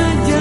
saja